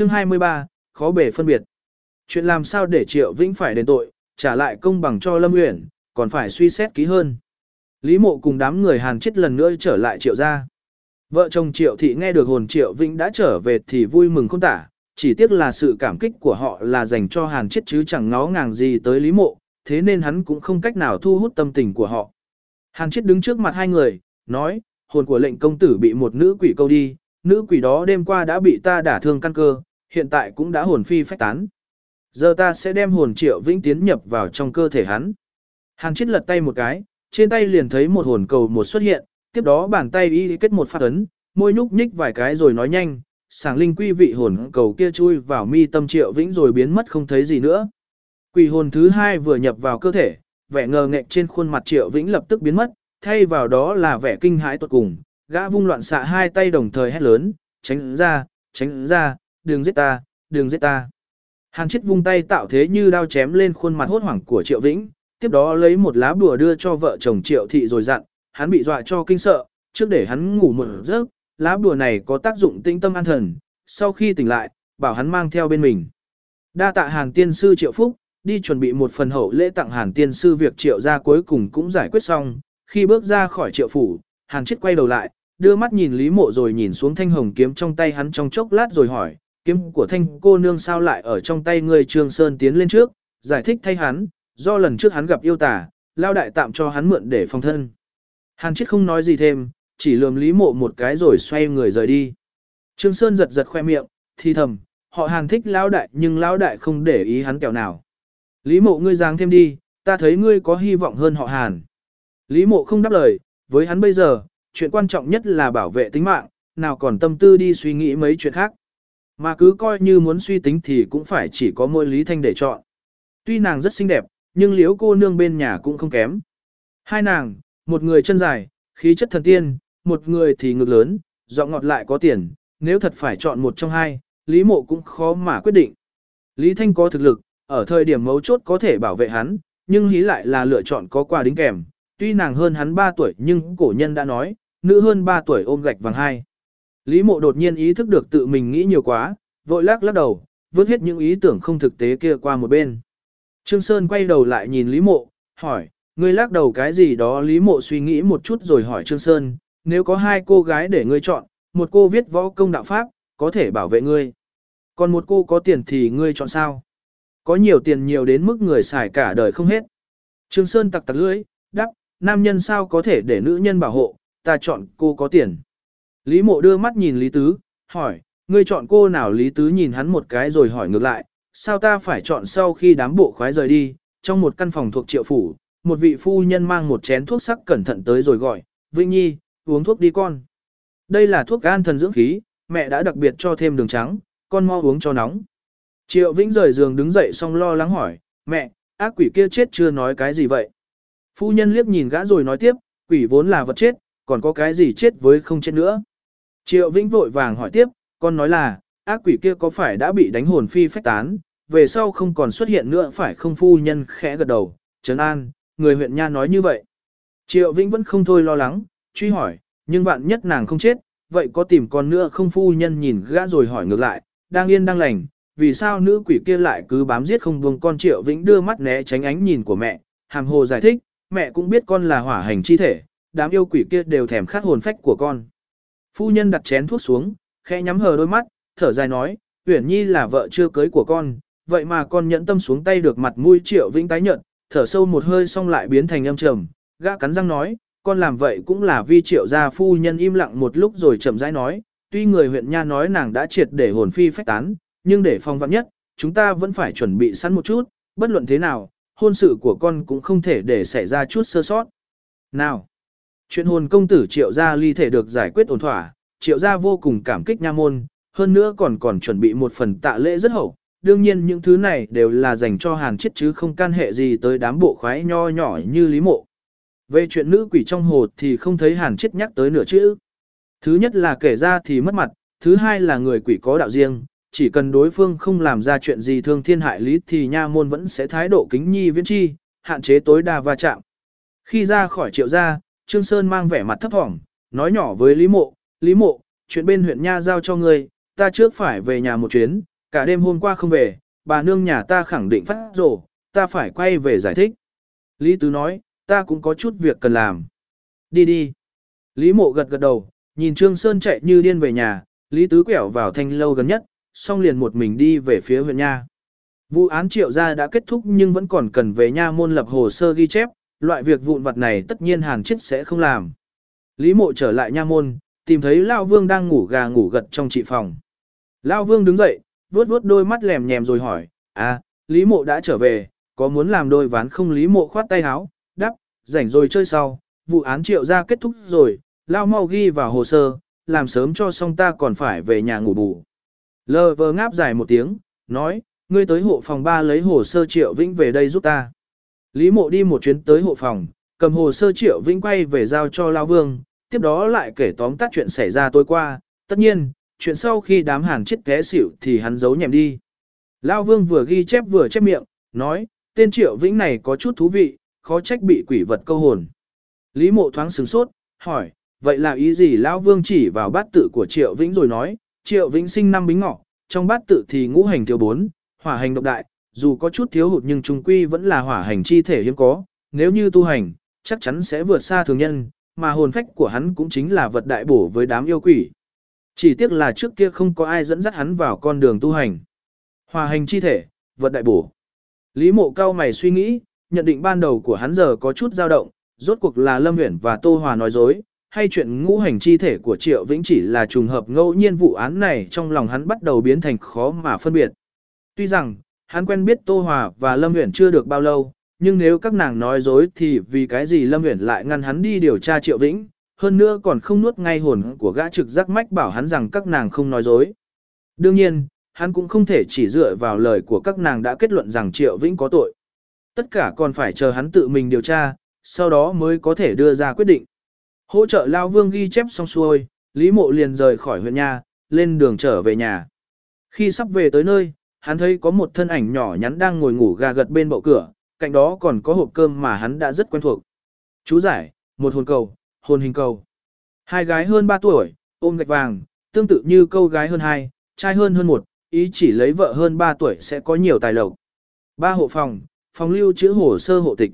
Chương 23, khó bể phân biệt. Chuyện làm sao để Triệu Vĩnh phải đền tội, trả lại công bằng cho Lâm Uyển, còn phải suy xét kỹ hơn. Lý Mộ cùng đám người Hàn chết lần nữa trở lại Triệu gia. Vợ chồng Triệu Thị nghe được hồn Triệu Vĩnh đã trở về thì vui mừng không tả, chỉ tiếc là sự cảm kích của họ là dành cho Hàn chết chứ chẳng ngó ngàng gì tới Lý Mộ, thế nên hắn cũng không cách nào thu hút tâm tình của họ. Hàn chết đứng trước mặt hai người, nói, hồn của lệnh công tử bị một nữ quỷ câu đi, nữ quỷ đó đêm qua đã bị ta đả thương căn cơ, hiện tại cũng đã hồn phi phách tán. Giờ ta sẽ đem hồn triệu vĩnh tiến nhập vào trong cơ thể hắn. Hàn chết lật tay một cái, trên tay liền thấy một hồn cầu một xuất hiện, tiếp đó bàn tay y kết một phát ấn, môi nhúc nhích vài cái rồi nói nhanh, sảng linh quy vị hồn cầu kia chui vào mi tâm triệu vĩnh rồi biến mất không thấy gì nữa. Quỷ hồn thứ hai vừa nhập vào cơ thể, vẻ ngờ nghệch trên khuôn mặt triệu vĩnh lập tức biến mất, thay vào đó là vẻ kinh hãi tuột cùng, gã vung loạn xạ hai tay đồng thời hét lớn, tránh ra, tránh ra, đừng giết ta, đừng giết ta. Hàn chết vung tay tạo thế như đao chém lên khuôn mặt hốt hoảng của Triệu Vĩnh, tiếp đó lấy một lá bùa đưa cho vợ chồng Triệu Thị rồi dặn, hắn bị dọa cho kinh sợ, trước để hắn ngủ một giấc, lá bùa này có tác dụng tĩnh tâm an thần, sau khi tỉnh lại, bảo hắn mang theo bên mình. Đa tạ Hàn tiên sư Triệu Phúc, đi chuẩn bị một phần hậu lễ tặng Hàn tiên sư việc Triệu ra cuối cùng cũng giải quyết xong, khi bước ra khỏi Triệu phủ, Hàn chết quay đầu lại, đưa mắt nhìn Lý Mộ rồi nhìn xuống thanh hồng kiếm trong tay hắn trong chốc lát rồi hỏi, kiếm của thanh cô nương sao lại ở trong tay người Trương Sơn tiến lên trước, giải thích thay hắn, do lần trước hắn gặp yêu tà, lao đại tạm cho hắn mượn để phòng thân. Hàn chết không nói gì thêm, chỉ lườm Lý Mộ một cái rồi xoay người rời đi. Trương Sơn giật giật khoe miệng, thi thầm, họ Hàn thích lao đại nhưng lao đại không để ý hắn kẹo nào. Lý Mộ ngươi giáng thêm đi, ta thấy ngươi có hy vọng hơn họ Hàn. Lý Mộ không đáp lời, với hắn bây giờ, chuyện quan trọng nhất là bảo vệ tính mạng, nào còn tâm tư đi suy nghĩ mấy chuyện khác. Mà cứ coi như muốn suy tính thì cũng phải chỉ có mỗi Lý Thanh để chọn. Tuy nàng rất xinh đẹp, nhưng liếu cô nương bên nhà cũng không kém. Hai nàng, một người chân dài, khí chất thần tiên, một người thì ngực lớn, giọng ngọt lại có tiền, nếu thật phải chọn một trong hai, Lý Mộ cũng khó mà quyết định. Lý Thanh có thực lực, ở thời điểm mấu chốt có thể bảo vệ hắn, nhưng hí lại là lựa chọn có quà đính kèm, tuy nàng hơn hắn 3 tuổi nhưng cổ nhân đã nói, nữ hơn 3 tuổi ôm gạch vàng hai. Lý mộ đột nhiên ý thức được tự mình nghĩ nhiều quá, vội lắc lắc đầu, vứt hết những ý tưởng không thực tế kia qua một bên. Trương Sơn quay đầu lại nhìn Lý mộ, hỏi, ngươi lắc đầu cái gì đó Lý mộ suy nghĩ một chút rồi hỏi Trương Sơn, nếu có hai cô gái để ngươi chọn, một cô viết võ công đạo pháp, có thể bảo vệ ngươi. Còn một cô có tiền thì ngươi chọn sao? Có nhiều tiền nhiều đến mức người xài cả đời không hết. Trương Sơn tặc tặc lưỡi, đáp, nam nhân sao có thể để nữ nhân bảo hộ, ta chọn cô có tiền. Lý mộ đưa mắt nhìn Lý Tứ, hỏi, ngươi chọn cô nào Lý Tứ nhìn hắn một cái rồi hỏi ngược lại, sao ta phải chọn sau khi đám bộ khoái rời đi, trong một căn phòng thuộc triệu phủ, một vị phu nhân mang một chén thuốc sắc cẩn thận tới rồi gọi, Vinh Nhi, uống thuốc đi con. Đây là thuốc an thần dưỡng khí, mẹ đã đặc biệt cho thêm đường trắng, con mo uống cho nóng. Triệu Vĩnh rời giường đứng dậy xong lo lắng hỏi, mẹ, ác quỷ kia chết chưa nói cái gì vậy? Phu nhân liếc nhìn gã rồi nói tiếp, quỷ vốn là vật chết, còn có cái gì chết với không chết nữa. Triệu Vĩnh vội vàng hỏi tiếp, con nói là, ác quỷ kia có phải đã bị đánh hồn phi phách tán, về sau không còn xuất hiện nữa phải không phu nhân khẽ gật đầu, trấn an, người huyện nha nói như vậy. Triệu Vĩnh vẫn không thôi lo lắng, truy hỏi, nhưng vạn nhất nàng không chết, vậy có tìm con nữa không phu nhân nhìn gã rồi hỏi ngược lại, đang yên đang lành, vì sao nữ quỷ kia lại cứ bám giết không buông con Triệu Vĩnh đưa mắt né tránh ánh nhìn của mẹ, hàm hồ giải thích, mẹ cũng biết con là hỏa hành chi thể, đám yêu quỷ kia đều thèm khát hồn phách của con. Phu nhân đặt chén thuốc xuống, khẽ nhắm hờ đôi mắt, thở dài nói, Uyển Nhi là vợ chưa cưới của con, vậy mà con nhẫn tâm xuống tay được mặt mũi Triệu Vĩnh tái nhợt, thở sâu một hơi xong lại biến thành âm trầm, gã cắn răng nói, con làm vậy cũng là vì Triệu gia phu nhân im lặng một lúc rồi chậm rãi nói, tuy người huyện nha nói nàng đã triệt để hồn phi phách tán, nhưng để phòng vạn nhất, chúng ta vẫn phải chuẩn bị sẵn một chút, bất luận thế nào, hôn sự của con cũng không thể để xảy ra chút sơ sót. Nào, chuyện hồn công tử triệu gia ly thể được giải quyết ổn thỏa, triệu gia vô cùng cảm kích nha môn, hơn nữa còn còn chuẩn bị một phần tạ lễ rất hậu. Đương nhiên những thứ này đều là dành cho hàn chết chứ không can hệ gì tới đám bộ khoái nho nhỏ như lý mộ. Về chuyện nữ quỷ trong hồ thì không thấy hàn chết nhắc tới nửa chữ. Thứ nhất là kể ra thì mất mặt, thứ hai là người quỷ có đạo riêng, chỉ cần đối phương không làm ra chuyện gì thương thiên hại lý thì nha môn vẫn sẽ thái độ kính nhi viễn chi, hạn chế tối đa va chạm. Khi ra khỏi triệu gia, Trương Sơn mang vẻ mặt thấp thỏm, nói nhỏ với Lý Mộ, Lý Mộ, chuyện bên huyện nha giao cho ngươi, ta trước phải về nhà một chuyến, cả đêm hôm qua không về, bà nương nhà ta khẳng định phát rổ, ta phải quay về giải thích. Lý Tứ nói, ta cũng có chút việc cần làm. Đi đi. Lý Mộ gật gật đầu, nhìn Trương Sơn chạy như điên về nhà, Lý Tứ quẹo vào thanh lâu gần nhất, xong liền một mình đi về phía huyện nha. Vụ án triệu gia đã kết thúc nhưng vẫn còn cần về nha môn lập hồ sơ ghi chép, loại việc vụn vặt này tất nhiên hàn chết sẽ không làm. Lý mộ trở lại nha môn, tìm thấy Lao Vương đang ngủ gà ngủ gật trong trị phòng. Lao Vương đứng dậy, vuốt vuốt đôi mắt lèm nhèm rồi hỏi, à, Lý mộ đã trở về, có muốn làm đôi ván không Lý mộ khoát tay háo, đắp, rảnh rồi chơi sau, vụ án triệu gia kết thúc rồi, Lao mau ghi vào hồ sơ, làm sớm cho xong ta còn phải về nhà ngủ bù. Lơ vờ ngáp dài một tiếng, nói, ngươi tới hộ phòng ba lấy hồ sơ triệu vĩnh về đây giúp ta. Lý mộ đi một chuyến tới hộ phòng, cầm hồ sơ triệu vĩnh quay về giao cho Lao Vương, tiếp đó lại kể tóm tắt chuyện xảy ra tối qua, tất nhiên, chuyện sau khi đám hàn chết té xỉu thì hắn giấu nhẹm đi. Lao Vương vừa ghi chép vừa chép miệng, nói, tên triệu vĩnh này có chút thú vị, khó trách bị quỷ vật câu hồn. Lý mộ thoáng sửng sốt, hỏi, vậy là ý gì Lão Vương chỉ vào bát tự của triệu vĩnh rồi nói, triệu vĩnh sinh năm bính ngọ, trong bát tự thì ngũ hành thiếu bốn, hỏa hành độc đại, dù có chút thiếu hụt nhưng trung quy vẫn là hỏa hành chi thể hiếm có, nếu như tu hành, chắc chắn sẽ vượt xa thường nhân, mà hồn phách của hắn cũng chính là vật đại bổ với đám yêu quỷ. Chỉ tiếc là trước kia không có ai dẫn dắt hắn vào con đường tu hành. Hỏa hành chi thể, vật đại bổ. Lý mộ cao mày suy nghĩ, nhận định ban đầu của hắn giờ có chút dao động, rốt cuộc là Lâm Uyển và Tô Hòa nói dối, hay chuyện ngũ hành chi thể của Triệu Vĩnh chỉ là trùng hợp ngẫu nhiên vụ án này trong lòng hắn bắt đầu biến thành khó mà phân biệt. Tuy rằng, hắn quen biết Tô Hòa và Lâm Uyển chưa được bao lâu, nhưng nếu các nàng nói dối thì vì cái gì Lâm Uyển lại ngăn hắn đi điều tra Triệu Vĩnh, hơn nữa còn không nuốt ngay hồn của gã trực giác mách bảo hắn rằng các nàng không nói dối. Đương nhiên, hắn cũng không thể chỉ dựa vào lời của các nàng đã kết luận rằng Triệu Vĩnh có tội. Tất cả còn phải chờ hắn tự mình điều tra, sau đó mới có thể đưa ra quyết định. Hỗ trợ Lao Vương ghi chép xong xuôi, Lý Mộ liền rời khỏi huyện nhà, lên đường trở về nhà. Khi sắp về tới nơi, hắn thấy có một thân ảnh nhỏ nhắn đang ngồi ngủ gà gật bên bậu cửa, cạnh đó còn có hộp cơm mà hắn đã rất quen thuộc. Chú giải, một hồn cầu, hồn hình cầu. Hai gái hơn 3 tuổi, ôm gạch vàng, tương tự như câu gái hơn 2, trai hơn hơn 1, ý chỉ lấy vợ hơn 3 tuổi sẽ có nhiều tài lộc. Ba hộ phòng, phòng lưu chữ hồ sơ hộ tịch.